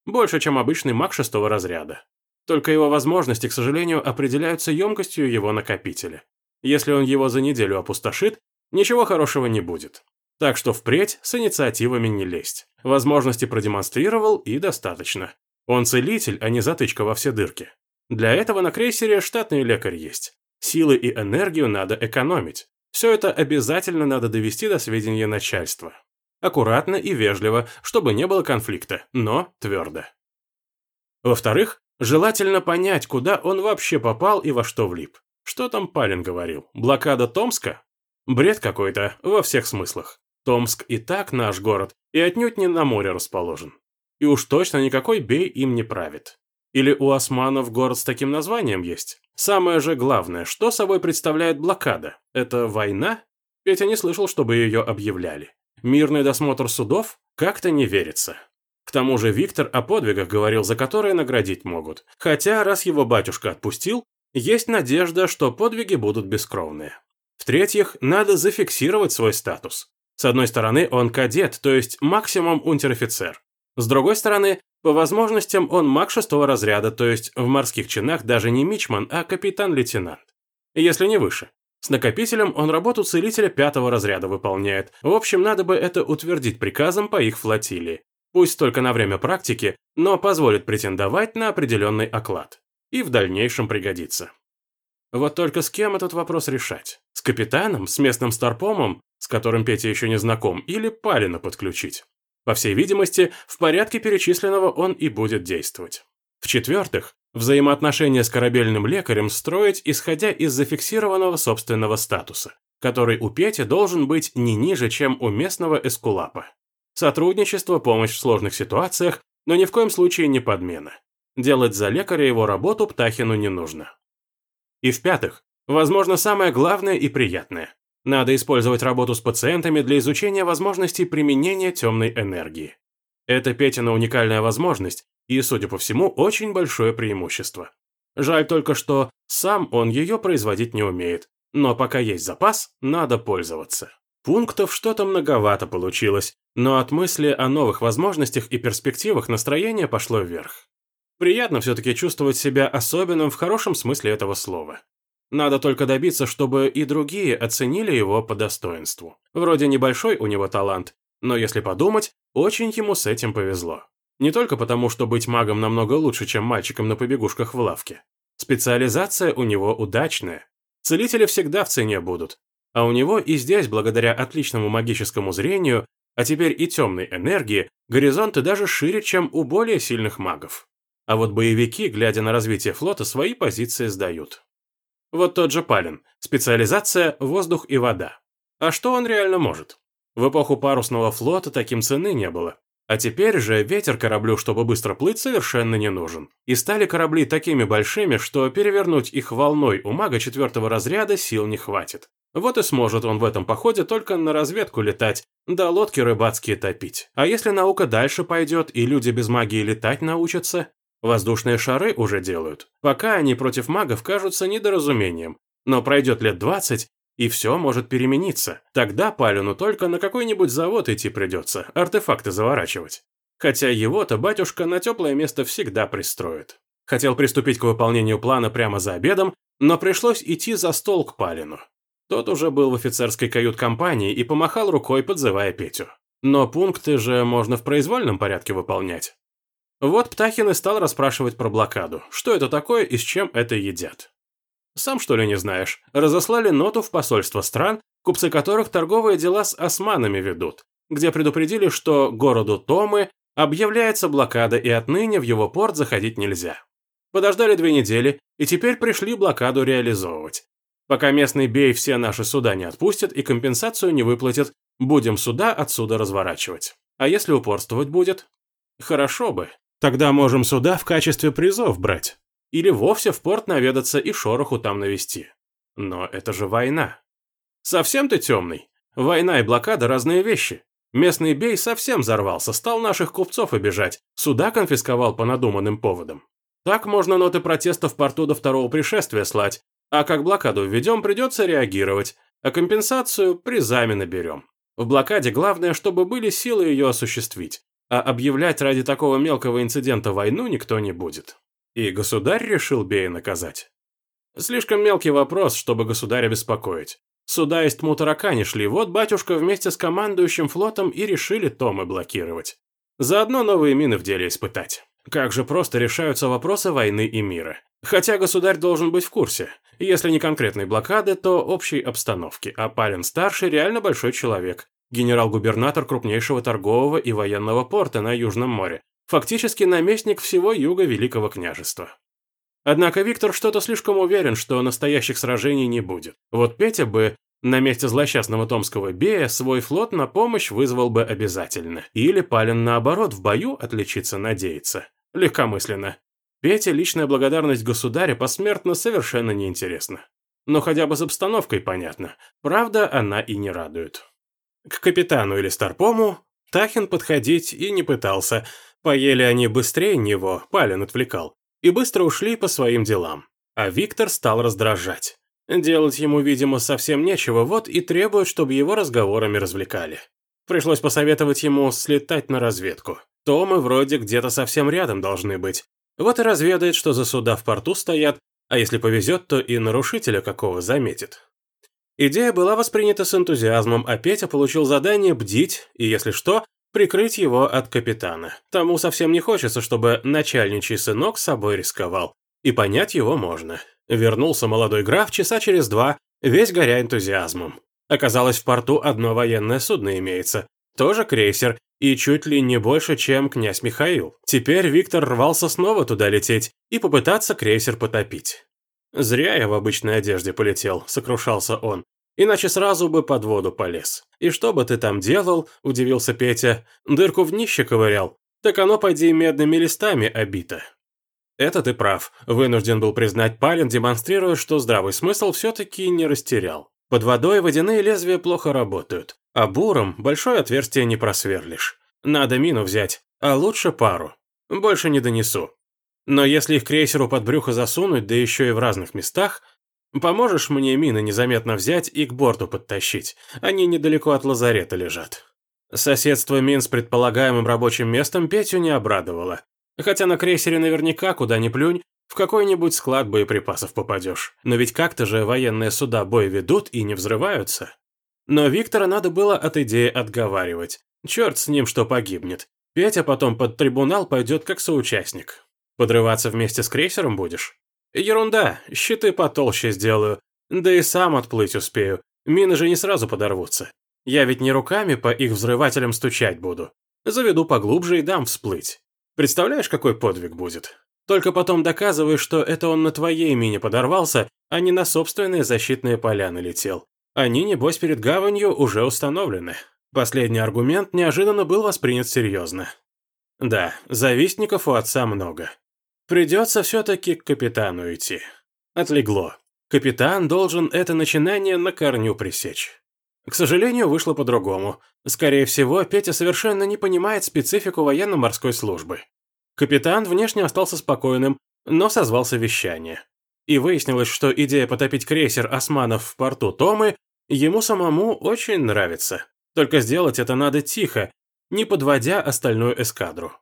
Больше, чем обычный маг шестого разряда. Только его возможности, к сожалению, определяются емкостью его накопителя. Если он его за неделю опустошит, ничего хорошего не будет. Так что впредь с инициативами не лезть. Возможности продемонстрировал и достаточно. Он целитель, а не затычка во все дырки. Для этого на крейсере штатный лекарь есть. Силы и энергию надо экономить. Все это обязательно надо довести до сведения начальства. Аккуратно и вежливо, чтобы не было конфликта, но твердо. Во-вторых, желательно понять, куда он вообще попал и во что влип. Что там Палин говорил? Блокада Томска? Бред какой-то, во всех смыслах. Томск и так наш город, и отнюдь не на море расположен. И уж точно никакой бей им не правит. Или у османов город с таким названием есть? Самое же главное, что собой представляет блокада? Это война? Петя не слышал, чтобы ее объявляли. Мирный досмотр судов? Как-то не верится. К тому же Виктор о подвигах говорил, за которые наградить могут. Хотя, раз его батюшка отпустил, есть надежда, что подвиги будут бескровные. В-третьих, надо зафиксировать свой статус. С одной стороны, он кадет, то есть максимум унтер-офицер. С другой стороны, по возможностям он маг шестого разряда, то есть в морских чинах даже не мичман, а капитан-лейтенант. Если не выше. С накопителем он работу целителя пятого разряда выполняет. В общем, надо бы это утвердить приказом по их флотилии. Пусть только на время практики, но позволит претендовать на определенный оклад. И в дальнейшем пригодится. Вот только с кем этот вопрос решать? С капитаном? С местным старпомом? с которым Петя еще не знаком, или Палина подключить. По всей видимости, в порядке перечисленного он и будет действовать. В-четвертых, взаимоотношения с корабельным лекарем строить, исходя из зафиксированного собственного статуса, который у Пети должен быть не ниже, чем у местного эскулапа. Сотрудничество, помощь в сложных ситуациях, но ни в коем случае не подмена. Делать за лекаря его работу Птахину не нужно. И в-пятых, возможно, самое главное и приятное. Надо использовать работу с пациентами для изучения возможностей применения темной энергии. Это Петина уникальная возможность и, судя по всему, очень большое преимущество. Жаль только, что сам он ее производить не умеет, но пока есть запас, надо пользоваться. Пунктов что-то многовато получилось, но от мысли о новых возможностях и перспективах настроение пошло вверх. Приятно все-таки чувствовать себя особенным в хорошем смысле этого слова. Надо только добиться, чтобы и другие оценили его по достоинству. Вроде небольшой у него талант, но если подумать, очень ему с этим повезло. Не только потому, что быть магом намного лучше, чем мальчиком на побегушках в лавке. Специализация у него удачная. Целители всегда в цене будут. А у него и здесь, благодаря отличному магическому зрению, а теперь и темной энергии, горизонты даже шире, чем у более сильных магов. А вот боевики, глядя на развитие флота, свои позиции сдают. Вот тот же Палин. Специализация – воздух и вода. А что он реально может? В эпоху парусного флота таким цены не было. А теперь же ветер кораблю, чтобы быстро плыть, совершенно не нужен. И стали корабли такими большими, что перевернуть их волной у мага четвертого разряда сил не хватит. Вот и сможет он в этом походе только на разведку летать, да лодки рыбацкие топить. А если наука дальше пойдет и люди без магии летать научатся, Воздушные шары уже делают. Пока они против магов кажутся недоразумением. Но пройдет лет 20, и все может перемениться. Тогда Палину только на какой-нибудь завод идти придется, артефакты заворачивать. Хотя его-то батюшка на теплое место всегда пристроит. Хотел приступить к выполнению плана прямо за обедом, но пришлось идти за стол к Палину. Тот уже был в офицерской кают-компании и помахал рукой, подзывая Петю. Но пункты же можно в произвольном порядке выполнять. Вот Птахин и стал расспрашивать про блокаду. Что это такое и с чем это едят? Сам что ли не знаешь? Разослали ноту в посольство стран, купцы которых торговые дела с османами ведут, где предупредили, что городу Томы объявляется блокада и отныне в его порт заходить нельзя. Подождали две недели, и теперь пришли блокаду реализовывать. Пока местный бей все наши суда не отпустит и компенсацию не выплатит, будем суда отсюда разворачивать. А если упорствовать будет? Хорошо бы. Тогда можем суда в качестве призов брать. Или вовсе в порт наведаться и шороху там навести. Но это же война. Совсем ты темный? Война и блокада – разные вещи. Местный бей совсем взорвался, стал наших купцов обижать, суда конфисковал по надуманным поводам. Так можно ноты протеста в порту до второго пришествия слать, а как блокаду введем, придется реагировать, а компенсацию призами наберем. В блокаде главное, чтобы были силы ее осуществить, а объявлять ради такого мелкого инцидента войну никто не будет. И государь решил Бея наказать. Слишком мелкий вопрос, чтобы государя беспокоить. Суда из тьму таракани шли, вот батюшка вместе с командующим флотом и решили Томы блокировать. Заодно новые мины в деле испытать. Как же просто решаются вопросы войны и мира. Хотя государь должен быть в курсе. Если не конкретной блокады, то общей обстановки. А Палин-старший реально большой человек. Генерал-губернатор крупнейшего торгового и военного порта на Южном море. Фактически наместник всего юга Великого княжества. Однако Виктор что-то слишком уверен, что настоящих сражений не будет. Вот Петя бы на месте злосчастного томского Бея свой флот на помощь вызвал бы обязательно. Или Палин наоборот в бою отличиться надеется. Легкомысленно. Пете личная благодарность государя посмертно совершенно неинтересна. Но хотя бы с обстановкой понятно. Правда, она и не радует. К капитану или старпому Тахин подходить и не пытался. Поели они быстрее него, Палин отвлекал. И быстро ушли по своим делам. А Виктор стал раздражать. Делать ему, видимо, совсем нечего, вот и требует, чтобы его разговорами развлекали. Пришлось посоветовать ему слетать на разведку. То мы вроде где-то совсем рядом должны быть. Вот и разведает, что за суда в порту стоят, а если повезет, то и нарушителя какого заметит. Идея была воспринята с энтузиазмом, а Петя получил задание бдить и, если что, прикрыть его от капитана. Тому совсем не хочется, чтобы начальничий сынок с собой рисковал. И понять его можно. Вернулся молодой граф часа через два, весь горя энтузиазмом. Оказалось, в порту одно военное судно имеется, тоже крейсер, и чуть ли не больше, чем князь Михаил. Теперь Виктор рвался снова туда лететь и попытаться крейсер потопить. «Зря я в обычной одежде полетел», — сокрушался он. «Иначе сразу бы под воду полез. И что бы ты там делал?» — удивился Петя. «Дырку в днище ковырял. Так оно, поди, медными листами обито». Это ты прав, вынужден был признать Палин, демонстрируя, что здравый смысл все-таки не растерял. Под водой водяные лезвия плохо работают, а буром большое отверстие не просверлишь. Надо мину взять, а лучше пару. Больше не донесу. Но если их крейсеру под брюхо засунуть, да еще и в разных местах, поможешь мне мины незаметно взять и к борту подтащить. Они недалеко от лазарета лежат. Соседство мин с предполагаемым рабочим местом Петю не обрадовало. Хотя на крейсере наверняка, куда ни плюнь, в какой-нибудь склад боеприпасов попадешь. Но ведь как-то же военные суда бой ведут и не взрываются. Но Виктора надо было от идеи отговаривать. Черт с ним, что погибнет. Петя потом под трибунал пойдет как соучастник. Подрываться вместе с крейсером будешь? Ерунда, щиты потолще сделаю. Да и сам отплыть успею. Мины же не сразу подорвутся. Я ведь не руками по их взрывателям стучать буду. Заведу поглубже и дам всплыть. Представляешь, какой подвиг будет? Только потом доказываешь, что это он на твоей мине подорвался, а не на собственные защитные поля налетел. Они, небось, перед гаванью уже установлены. Последний аргумент неожиданно был воспринят серьезно. Да, завистников у отца много. Придется все-таки к капитану идти. Отлегло. Капитан должен это начинание на корню пресечь. К сожалению, вышло по-другому. Скорее всего, Петя совершенно не понимает специфику военно-морской службы. Капитан внешне остался спокойным, но созвал совещание. И выяснилось, что идея потопить крейсер османов в порту Томы ему самому очень нравится. Только сделать это надо тихо, не подводя остальную эскадру.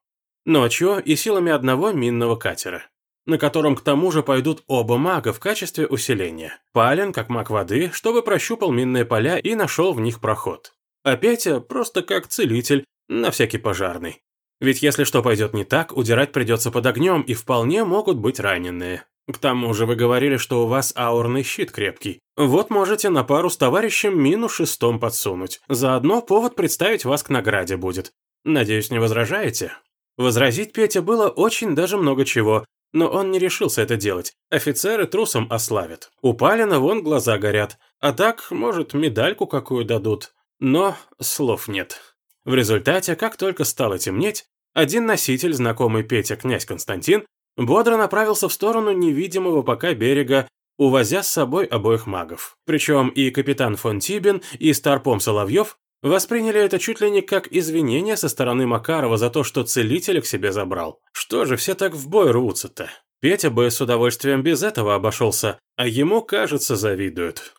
Ночью и силами одного минного катера. на котором к тому же пойдут оба мага в качестве усиления. Пален, как маг воды, чтобы прощупал минные поля и нашел в них проход. А Петя просто как целитель, на всякий пожарный. Ведь если что пойдет не так, удирать придется под огнем, и вполне могут быть раненые. К тому же вы говорили, что у вас аурный щит крепкий. Вот можете на пару с товарищем мину шестом подсунуть. Заодно повод представить вас к награде будет. Надеюсь, не возражаете? Возразить Пете было очень даже много чего, но он не решился это делать. Офицеры трусом ославят. У Палина вон глаза горят. А так, может, медальку какую дадут. Но слов нет. В результате, как только стало темнеть, один носитель, знакомый Петя князь Константин, бодро направился в сторону невидимого пока берега, увозя с собой обоих магов. Причем и капитан фон Тибен, и Старпом Соловьев восприняли это чуть ли не как извинение со стороны Макарова за то, что целителя к себе забрал. Что же все так в бой рвутся-то? Петя бы с удовольствием без этого обошелся, а ему, кажется, завидуют.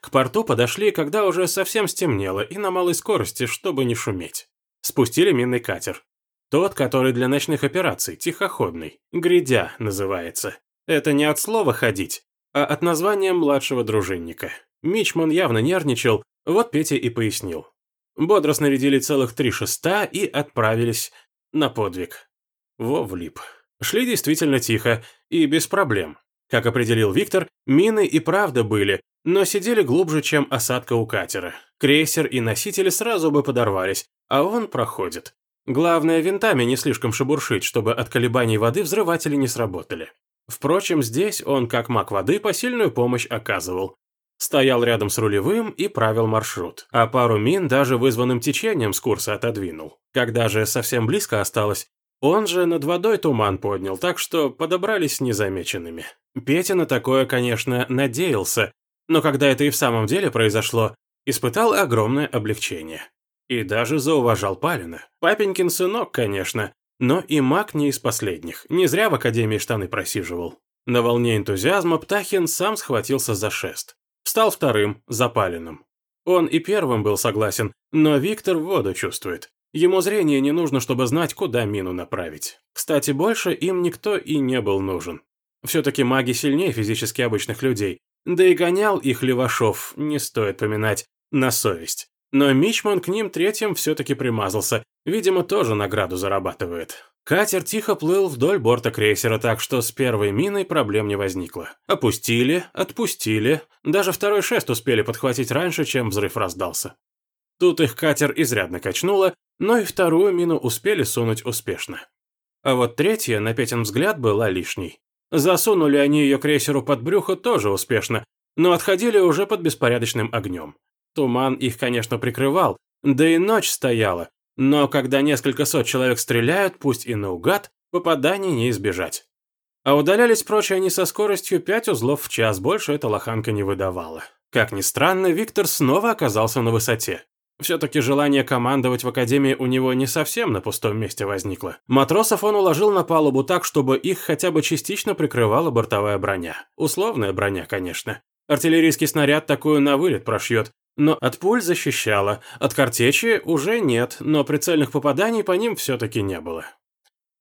К порту подошли, когда уже совсем стемнело, и на малой скорости, чтобы не шуметь. Спустили минный катер. Тот, который для ночных операций, тихоходный. Грядя называется. Это не от слова «ходить», а от названия младшего дружинника. Мичман явно нервничал, вот Петя и пояснил. Бодро снарядили целых три шеста и отправились на подвиг. Во влип. Шли действительно тихо и без проблем. Как определил Виктор, мины и правда были, но сидели глубже, чем осадка у катера. Крейсер и носители сразу бы подорвались, а он проходит. Главное, винтами не слишком шебуршить, чтобы от колебаний воды взрыватели не сработали. Впрочем, здесь он, как маг воды, посильную помощь оказывал. Стоял рядом с рулевым и правил маршрут, а пару мин даже вызванным течением с курса отодвинул. Когда же совсем близко осталось, он же над водой туман поднял, так что подобрались незамеченными. Петя на такое, конечно, надеялся, но когда это и в самом деле произошло, испытал огромное облегчение. И даже зауважал Палина. Папенькин сынок, конечно, но и маг не из последних. Не зря в Академии штаны просиживал. На волне энтузиазма Птахин сам схватился за шест. Стал вторым, за Палиным. Он и первым был согласен, но Виктор воду чувствует. Ему зрение не нужно, чтобы знать, куда мину направить. Кстати, больше им никто и не был нужен. Все-таки маги сильнее физически обычных людей. Да и гонял их Левашов, не стоит поминать, на совесть. Но Мичман к ним третьим все-таки примазался, видимо, тоже награду зарабатывает. Катер тихо плыл вдоль борта крейсера, так что с первой миной проблем не возникло. Опустили, отпустили, даже второй шест успели подхватить раньше, чем взрыв раздался. Тут их катер изрядно качнуло, но и вторую мину успели сунуть успешно. А вот третья, на Петин взгляд, была лишней. Засунули они ее крейсеру под брюхо тоже успешно, но отходили уже под беспорядочным огнем. Туман их, конечно, прикрывал, да и ночь стояла, но когда несколько сот человек стреляют, пусть и наугад, попаданий не избежать. А удалялись прочие они со скоростью 5 узлов в час, больше эта лоханка не выдавала. Как ни странно, Виктор снова оказался на высоте. Все-таки желание командовать в Академии у него не совсем на пустом месте возникло. Матросов он уложил на палубу так, чтобы их хотя бы частично прикрывала бортовая броня. Условная броня, конечно. Артиллерийский снаряд такую на вылет прошьет, но от пуль защищала, от картечи уже нет, но прицельных попаданий по ним все-таки не было.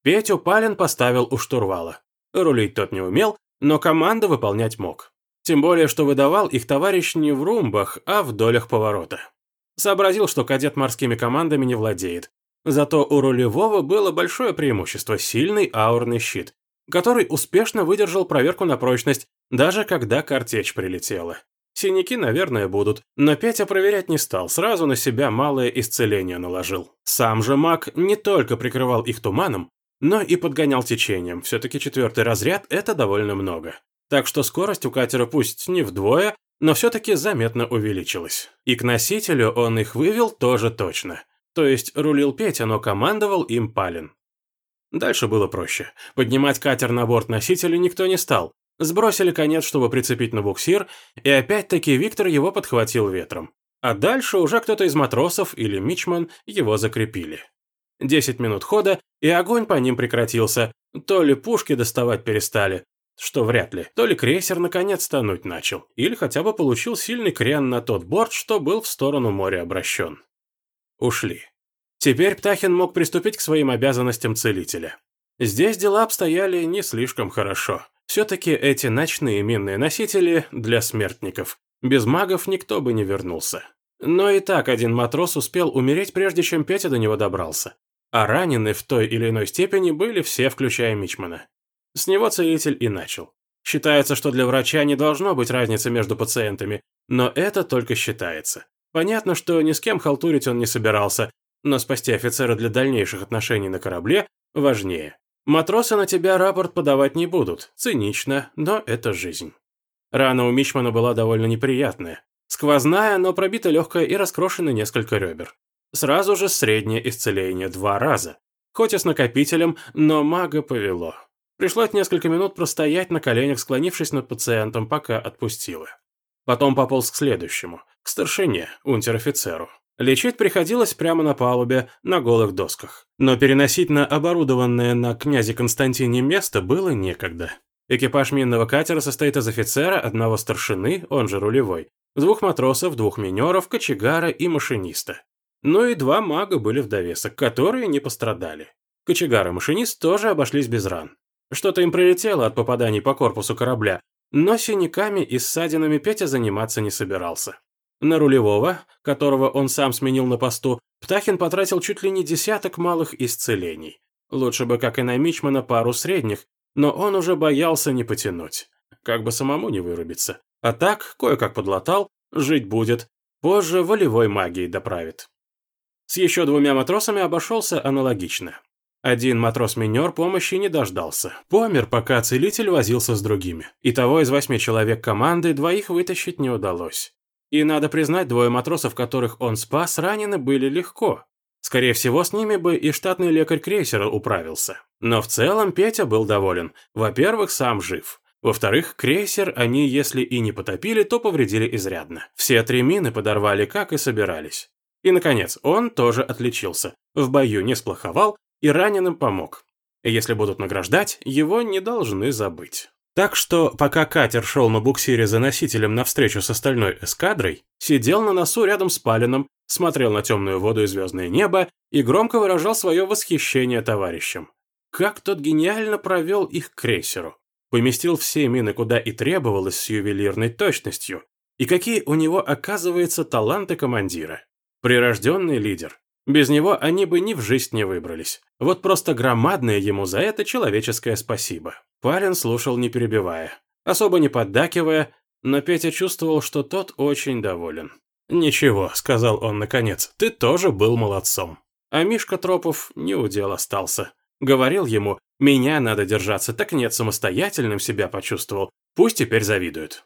Петю Палин поставил у штурвала. Рулить тот не умел, но команду выполнять мог. Тем более, что выдавал их товарищ не в румбах, а в долях поворота. Сообразил, что кадет морскими командами не владеет. Зато у рулевого было большое преимущество – сильный аурный щит, который успешно выдержал проверку на прочность, даже когда картечь прилетела. Синяки, наверное, будут, но Петя проверять не стал, сразу на себя малое исцеление наложил. Сам же маг не только прикрывал их туманом, но и подгонял течением, все-таки четвертый разряд – это довольно много. Так что скорость у катера пусть не вдвое, но все-таки заметно увеличилась. И к носителю он их вывел тоже точно. То есть рулил Петя, но командовал им Палин. Дальше было проще. Поднимать катер на борт носителя никто не стал, Сбросили конец, чтобы прицепить на буксир, и опять-таки Виктор его подхватил ветром. А дальше уже кто-то из матросов или мичман его закрепили. Десять минут хода, и огонь по ним прекратился. То ли пушки доставать перестали, что вряд ли, то ли крейсер наконец тонуть начал, или хотя бы получил сильный крен на тот борт, что был в сторону моря обращен. Ушли. Теперь Птахин мог приступить к своим обязанностям целителя. Здесь дела обстояли не слишком хорошо. Все-таки эти ночные минные носители для смертников. Без магов никто бы не вернулся. Но и так один матрос успел умереть, прежде чем Петя до него добрался. А ранены в той или иной степени были все, включая Мичмана. С него целитель и начал. Считается, что для врача не должно быть разницы между пациентами, но это только считается. Понятно, что ни с кем халтурить он не собирался, но спасти офицера для дальнейших отношений на корабле важнее. Матросы на тебя рапорт подавать не будут, цинично, но это жизнь. Рана у Мичмана была довольно неприятная. Сквозная, но пробита легкая и раскрошены несколько ребер. Сразу же среднее исцеление два раза. Хоть и с накопителем, но мага повело. Пришлось несколько минут простоять на коленях, склонившись над пациентом, пока отпустила. Потом пополз к следующему, к старшине, унтер-офицеру. Лечить приходилось прямо на палубе, на голых досках. Но переносить на оборудованное на князе Константине место было некогда. Экипаж минного катера состоит из офицера, одного старшины, он же рулевой, двух матросов, двух минеров, кочегара и машиниста. Ну и два мага были в довесок, которые не пострадали. Кочегар и машинист тоже обошлись без ран. Что-то им прилетело от попаданий по корпусу корабля, но синяками и ссадинами Петя заниматься не собирался. На рулевого, которого он сам сменил на посту, Птахин потратил чуть ли не десяток малых исцелений. Лучше бы, как и на Мичмана, пару средних, но он уже боялся не потянуть. Как бы самому не вырубиться. А так, кое-как подлатал, жить будет. Позже волевой магией доправит. С еще двумя матросами обошелся аналогично. Один матрос-минер помощи не дождался. Помер, пока целитель возился с другими. Итого из восьми человек команды двоих вытащить не удалось. И надо признать, двое матросов, которых он спас, ранены были легко. Скорее всего, с ними бы и штатный лекарь крейсера управился. Но в целом Петя был доволен. Во-первых, сам жив. Во-вторых, крейсер они, если и не потопили, то повредили изрядно. Все три мины подорвали, как и собирались. И, наконец, он тоже отличился. В бою не сплоховал и раненым помог. Если будут награждать, его не должны забыть. Так что, пока катер шел на буксире за носителем навстречу с остальной эскадрой, сидел на носу рядом с Палином, смотрел на темную воду и звездное небо и громко выражал свое восхищение товарищам. Как тот гениально провел их к крейсеру. Поместил все мины куда и требовалось с ювелирной точностью. И какие у него, оказывается, таланты командира. Прирожденный лидер. Без него они бы ни в жизнь не выбрались. Вот просто громадное ему за это человеческое спасибо. Палин слушал, не перебивая, особо не поддакивая, но Петя чувствовал, что тот очень доволен. «Ничего», — сказал он наконец, — «ты тоже был молодцом». А Мишка Тропов не удел остался. Говорил ему, «Меня надо держаться, так нет, самостоятельным себя почувствовал. Пусть теперь завидуют».